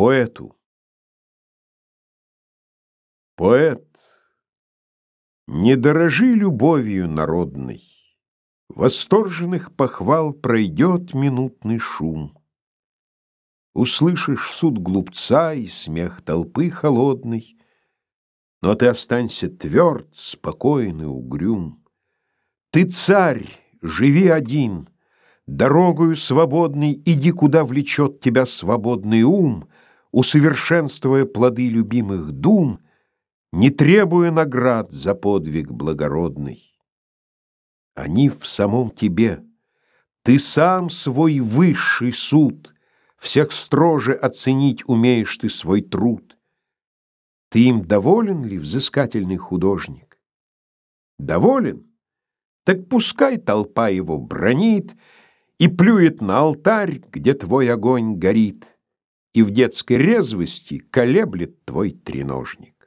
Поэту. Поэт, не дорожи любовью народной. Восторженных похвал пройдет минутный шум. Услышишь суд глупца и смех толпы холодной, Но ты останься тверд, спокойный, угрюм. Ты царь, живи один, Дорогою свободной иди, куда влечет тебя свободный ум, Усовершенствуя плоды любимых дум, Не требуя наград за подвиг благородный. Они в самом тебе. Ты сам свой высший суд, Всех строже оценить умеешь ты свой труд. Ты им доволен ли, взыскательный художник? Доволен? Так пускай толпа его бронит И плюет на алтарь, где твой огонь горит, И в детской резвости колеблет твой треножник.